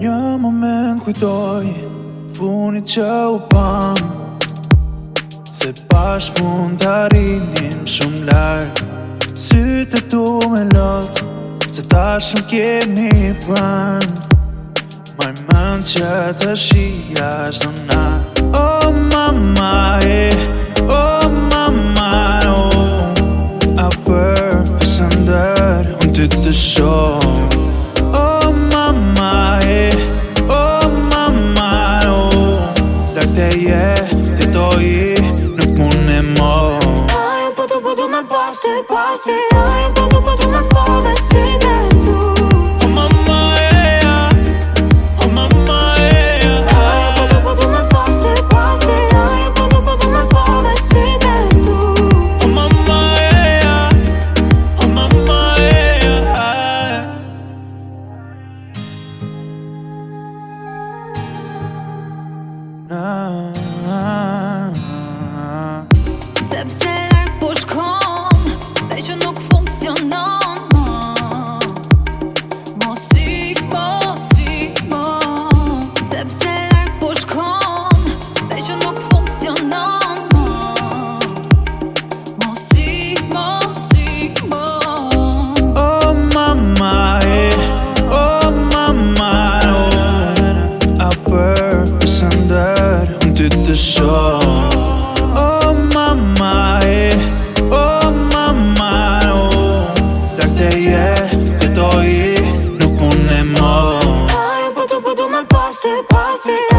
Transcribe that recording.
Një moment kujtoj Funit që u pam Se pash mund të arinim shumë lartë Syte të tu me lotë Se ta shumë kemi pran Maj mënd që të shia është në na Oh mama e Oh mama oh A për fësë ndër Unë ty të postei ai po babo my father said to mama era oh mama era postei ai babo babo my father said to mama era oh hit the shore. Oh my my, eh. oh my my, oh. Dakle je, eh, te to eh. no nuk mund e mo Ajo po të po